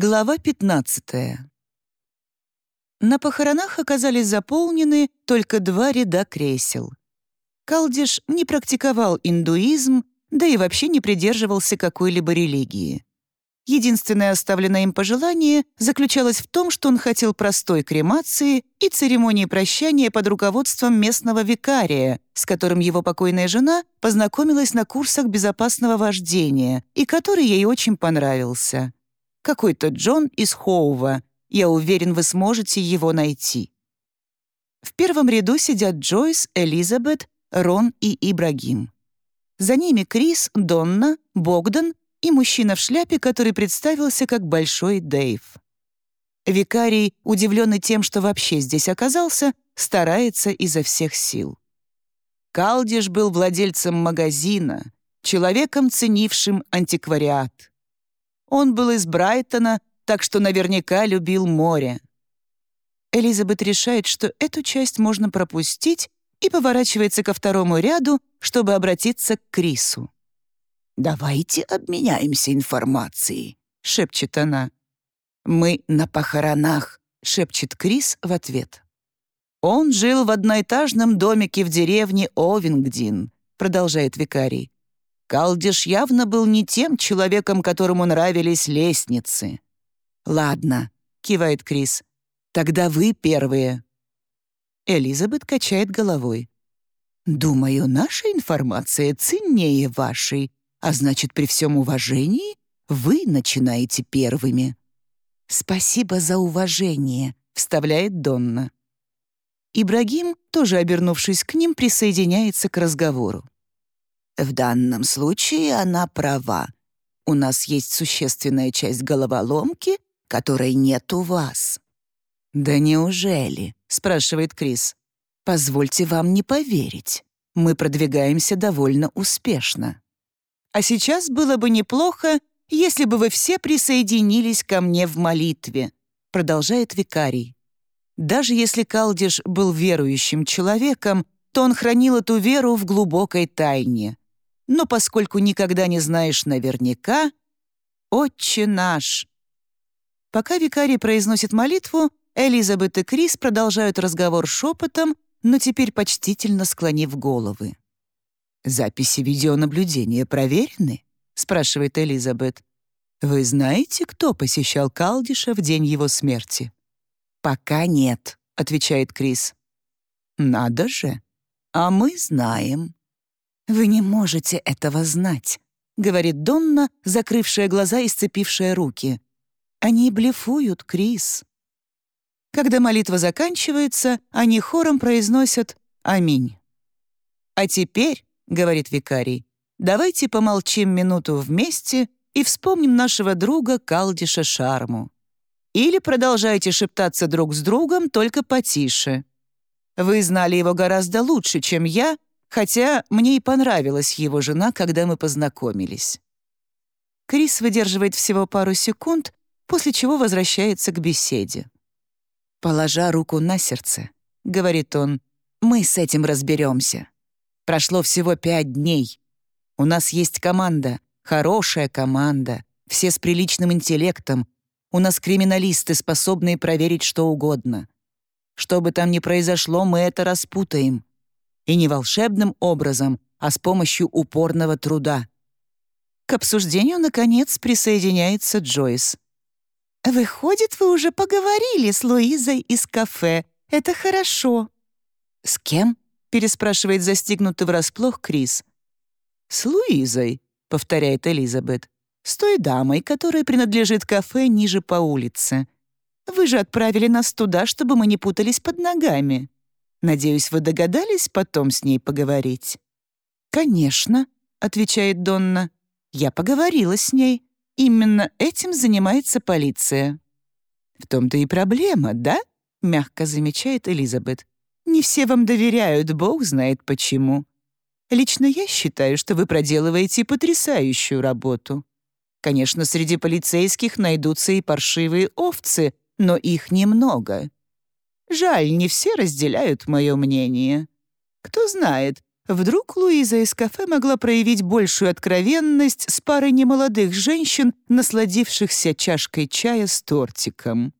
Глава 15. На похоронах оказались заполнены только два ряда кресел. Калдиш не практиковал индуизм, да и вообще не придерживался какой-либо религии. Единственное оставленное им пожелание заключалось в том, что он хотел простой кремации и церемонии прощания под руководством местного викария, с которым его покойная жена познакомилась на курсах безопасного вождения и который ей очень понравился. Какой-то Джон из Хоува. Я уверен, вы сможете его найти. В первом ряду сидят Джойс, Элизабет, Рон и Ибрагим. За ними Крис, Донна, Богдан и мужчина в шляпе, который представился как Большой Дэйв. Викарий, удивленный тем, что вообще здесь оказался, старается изо всех сил. Калдиш был владельцем магазина, человеком, ценившим антиквариат. Он был из Брайтона, так что наверняка любил море. Элизабет решает, что эту часть можно пропустить, и поворачивается ко второму ряду, чтобы обратиться к Крису. «Давайте обменяемся информацией», — шепчет она. «Мы на похоронах», — шепчет Крис в ответ. «Он жил в одноэтажном домике в деревне Овингдин», — продолжает викарий. Калдиш явно был не тем человеком, которому нравились лестницы. «Ладно», — кивает Крис, — «тогда вы первые». Элизабет качает головой. «Думаю, наша информация ценнее вашей, а значит, при всем уважении вы начинаете первыми». «Спасибо за уважение», — вставляет Донна. Ибрагим, тоже обернувшись к ним, присоединяется к разговору. «В данном случае она права. У нас есть существенная часть головоломки, которой нет у вас». «Да неужели?» — спрашивает Крис. «Позвольте вам не поверить. Мы продвигаемся довольно успешно». А сейчас было бы неплохо, если бы вы все присоединились ко мне в молитве», продолжает викарий. Даже если Калдиш был верующим человеком, то он хранил эту веру в глубокой тайне. Но поскольку никогда не знаешь наверняка, «Отче наш!» Пока викарий произносит молитву, Элизабет и Крис продолжают разговор шепотом, но теперь почтительно склонив головы. «Записи видеонаблюдения проверены?» — спрашивает Элизабет. «Вы знаете, кто посещал Калдиша в день его смерти?» «Пока нет», — отвечает Крис. «Надо же! А мы знаем». «Вы не можете этого знать», — говорит Донна, закрывшая глаза и сцепившая руки. «Они блефуют, Крис». Когда молитва заканчивается, они хором произносят «Аминь». А теперь — говорит викарий, «давайте помолчим минуту вместе и вспомним нашего друга Калдиша Шарму. Или продолжайте шептаться друг с другом, только потише. Вы знали его гораздо лучше, чем я, хотя мне и понравилась его жена, когда мы познакомились». Крис выдерживает всего пару секунд, после чего возвращается к беседе. «Положа руку на сердце», — говорит он, — «мы с этим разберемся. Прошло всего пять дней. У нас есть команда, хорошая команда, все с приличным интеллектом. У нас криминалисты, способные проверить что угодно. Что бы там ни произошло, мы это распутаем. И не волшебным образом, а с помощью упорного труда. К обсуждению, наконец, присоединяется Джойс. «Выходит, вы уже поговорили с Луизой из кафе. Это хорошо». «С кем?» — переспрашивает застигнутый врасплох Крис. «С Луизой», — повторяет Элизабет, «с той дамой, которая принадлежит кафе ниже по улице. Вы же отправили нас туда, чтобы мы не путались под ногами. Надеюсь, вы догадались потом с ней поговорить?» «Конечно», — отвечает Донна. «Я поговорила с ней. Именно этим занимается полиция». «В том-то и проблема, да?» — мягко замечает Элизабет. Не все вам доверяют, бог знает почему. Лично я считаю, что вы проделываете потрясающую работу. Конечно, среди полицейских найдутся и паршивые овцы, но их немного. Жаль, не все разделяют мое мнение. Кто знает, Вдруг Луиза из кафе могла проявить большую откровенность с парой немолодых женщин, насладившихся чашкой чая с тортиком.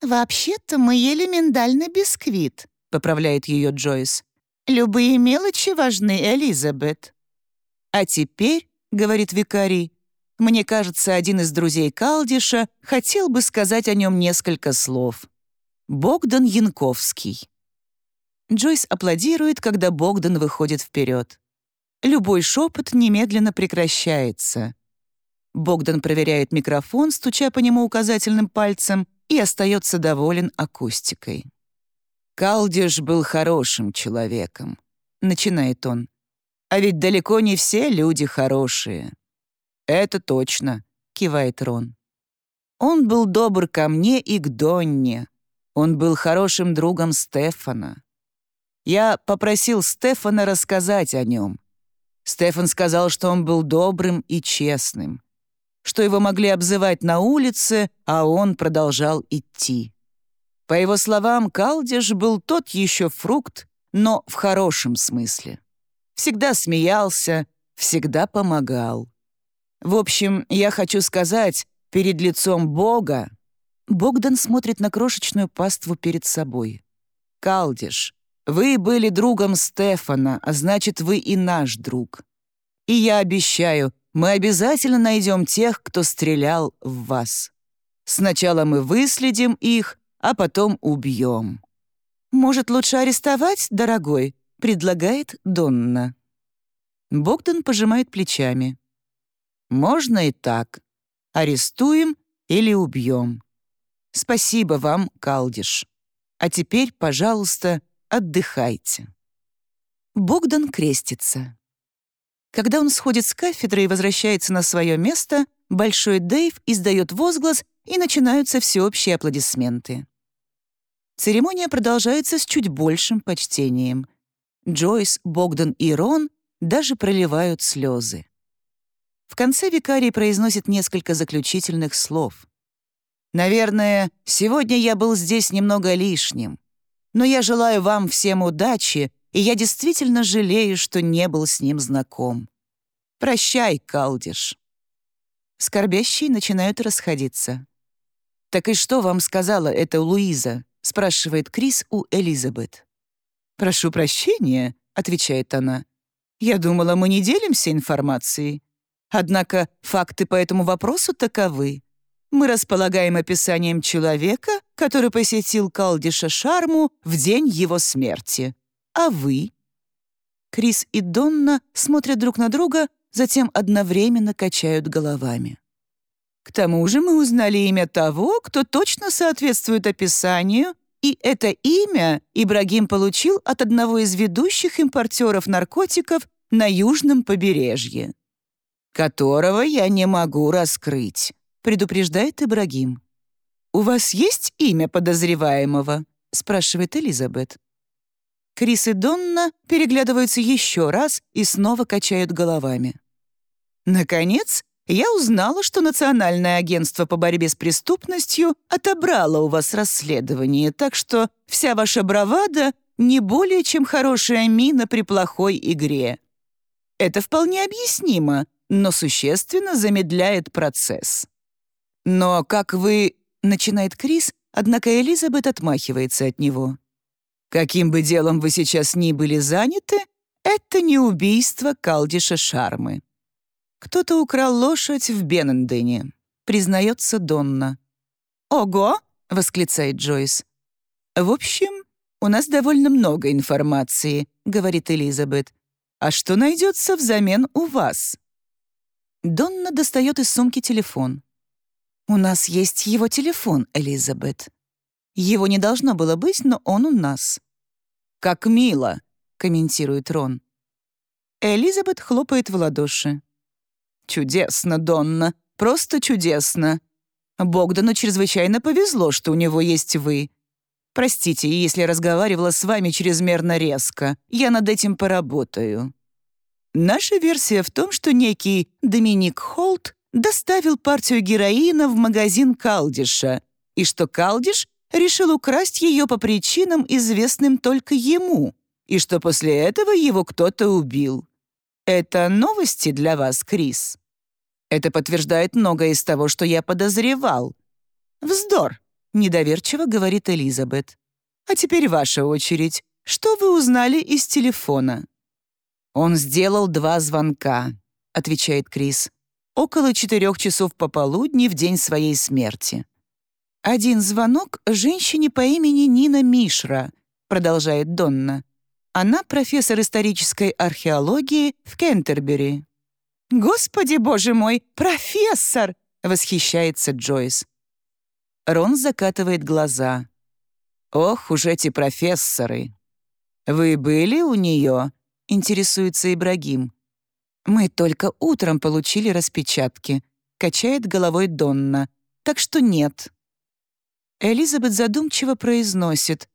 «Вообще-то мы ели миндальный бисквит», — поправляет ее Джойс. «Любые мелочи важны, Элизабет». «А теперь», — говорит викарий, «мне кажется, один из друзей Калдиша хотел бы сказать о нем несколько слов. Богдан Янковский». Джойс аплодирует, когда Богдан выходит вперед. Любой шепот немедленно прекращается. Богдан проверяет микрофон, стуча по нему указательным пальцем, и остается доволен акустикой. «Калдиш был хорошим человеком», — начинает он. «А ведь далеко не все люди хорошие». «Это точно», — кивает Рон. «Он был добр ко мне и к Донне. Он был хорошим другом Стефана. Я попросил Стефана рассказать о нем. Стефан сказал, что он был добрым и честным, что его могли обзывать на улице, а он продолжал идти. По его словам, Калдиш был тот еще фрукт, но в хорошем смысле. Всегда смеялся, всегда помогал. В общем, я хочу сказать, перед лицом Бога Богдан смотрит на крошечную паству перед собой. Калдиш, вы были другом Стефана, а значит, вы и наш друг. И я обещаю, мы обязательно найдем тех, кто стрелял в вас. Сначала мы выследим их, а потом убьем». «Может, лучше арестовать, дорогой?» — предлагает Донна. Богдан пожимает плечами. «Можно и так. Арестуем или убьем. Спасибо вам, Калдиш. А теперь, пожалуйста, Отдыхайте». Богдан крестится. Когда он сходит с кафедры и возвращается на свое место, Большой Дэйв издает возглас, и начинаются всеобщие аплодисменты. Церемония продолжается с чуть большим почтением. Джойс, Богдан и Рон даже проливают слезы. В конце викарий произносит несколько заключительных слов. «Наверное, сегодня я был здесь немного лишним. Но я желаю вам всем удачи, и я действительно жалею, что не был с ним знаком. Прощай, Калдиш». Скорбящие начинают расходиться. «Так и что вам сказала эта Луиза?» — спрашивает Крис у Элизабет. «Прошу прощения», — отвечает она. «Я думала, мы не делимся информацией. Однако факты по этому вопросу таковы мы располагаем описанием человека, который посетил Калдиша Шарму в день его смерти. А вы?» Крис и Донна смотрят друг на друга, затем одновременно качают головами. К тому же мы узнали имя того, кто точно соответствует описанию, и это имя Ибрагим получил от одного из ведущих импортеров наркотиков на южном побережье, которого я не могу раскрыть предупреждает Ибрагим. «У вас есть имя подозреваемого?» — спрашивает Элизабет. Крис и Донна переглядываются еще раз и снова качают головами. «Наконец, я узнала, что Национальное агентство по борьбе с преступностью отобрало у вас расследование, так что вся ваша бравада не более чем хорошая мина при плохой игре. Это вполне объяснимо, но существенно замедляет процесс. «Но как вы...» — начинает Крис, однако Элизабет отмахивается от него. «Каким бы делом вы сейчас ни были заняты, это не убийство Калдиша Шармы. Кто-то украл лошадь в Беннендене», — признается Донна. «Ого!» — восклицает Джойс. «В общем, у нас довольно много информации», — говорит Элизабет. «А что найдется взамен у вас?» Донна достает из сумки телефон. «У нас есть его телефон, Элизабет. Его не должно было быть, но он у нас». «Как мило», — комментирует Рон. Элизабет хлопает в ладоши. «Чудесно, Донна, просто чудесно. Богдану чрезвычайно повезло, что у него есть вы. Простите, если разговаривала с вами чрезмерно резко. Я над этим поработаю». Наша версия в том, что некий Доминик Холт доставил партию героина в магазин Калдиша, и что Калдиш решил украсть ее по причинам, известным только ему, и что после этого его кто-то убил. Это новости для вас, Крис? Это подтверждает многое из того, что я подозревал. Вздор, недоверчиво говорит Элизабет. А теперь ваша очередь. Что вы узнали из телефона? Он сделал два звонка, отвечает Крис. Около четырех часов пополудни в день своей смерти. Один звонок женщине по имени Нина Мишра, продолжает Донна. Она профессор исторической археологии в Кентербери. «Господи, боже мой, профессор!» — восхищается Джойс. Рон закатывает глаза. «Ох уж эти профессоры!» «Вы были у нее?» — интересуется Ибрагим. «Мы только утром получили распечатки», — качает головой Донна. «Так что нет». Элизабет задумчиво произносит.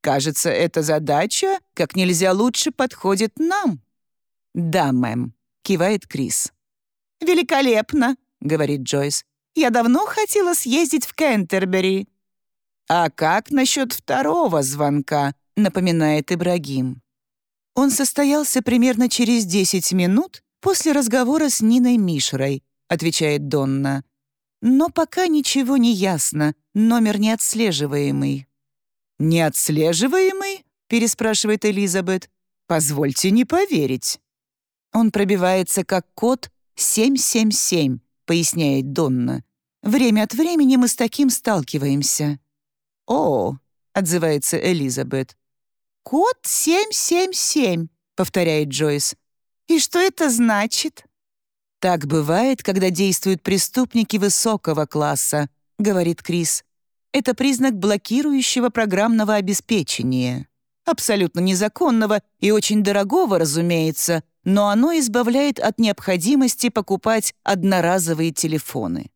«Кажется, эта задача как нельзя лучше подходит нам». «Да, мэм», — кивает Крис. «Великолепно», — говорит Джойс. «Я давно хотела съездить в Кентербери». «А как насчет второго звонка?» — напоминает Ибрагим. Он состоялся примерно через 10 минут после разговора с Ниной Мишерой, отвечает Донна. Но пока ничего не ясно, номер неотслеживаемый. «Неотслеживаемый?» — переспрашивает Элизабет. «Позвольте не поверить». Он пробивается как код 777, поясняет Донна. Время от времени мы с таким сталкиваемся. «О», — отзывается Элизабет. «Код 777», — повторяет Джойс. «И что это значит?» «Так бывает, когда действуют преступники высокого класса», — говорит Крис. «Это признак блокирующего программного обеспечения. Абсолютно незаконного и очень дорогого, разумеется, но оно избавляет от необходимости покупать одноразовые телефоны».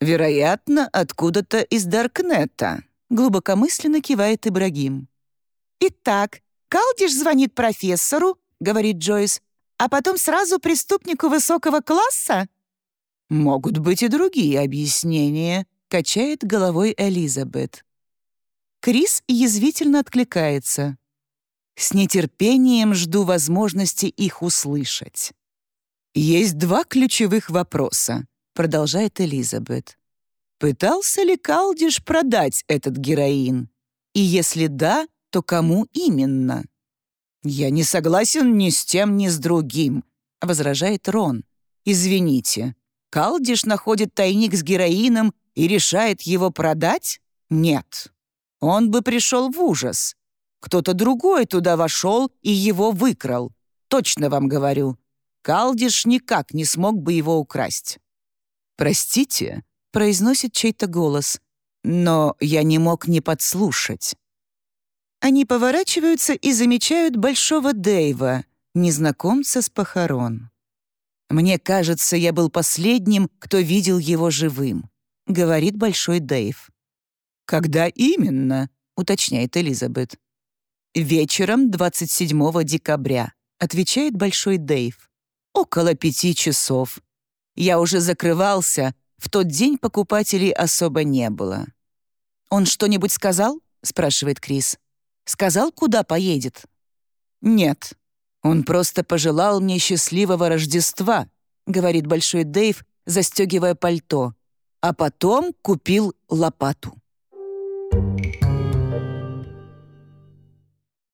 «Вероятно, откуда-то из Даркнета», — глубокомысленно кивает Ибрагим. «Итак, Калдиш звонит профессору», — говорит Джойс, «а потом сразу преступнику высокого класса?» «Могут быть и другие объяснения», — качает головой Элизабет. Крис язвительно откликается. «С нетерпением жду возможности их услышать». «Есть два ключевых вопроса», — продолжает Элизабет. «Пытался ли Калдиш продать этот героин? И если да, то кому именно? «Я не согласен ни с тем, ни с другим», — возражает Рон. «Извините, Калдиш находит тайник с героином и решает его продать? Нет. Он бы пришел в ужас. Кто-то другой туда вошел и его выкрал. Точно вам говорю. Калдиш никак не смог бы его украсть». «Простите», — произносит чей-то голос, «но я не мог не подслушать». Они поворачиваются и замечают Большого Дэйва, незнакомца с похорон. «Мне кажется, я был последним, кто видел его живым», — говорит Большой Дэйв. «Когда именно?» — уточняет Элизабет. «Вечером 27 декабря», — отвечает Большой Дэйв. «Около пяти часов. Я уже закрывался, в тот день покупателей особо не было». «Он что-нибудь сказал?» — спрашивает Крис. Сказал, куда поедет?» «Нет, он просто пожелал мне счастливого Рождества», говорит Большой Дэйв, застегивая пальто, а потом купил лопату.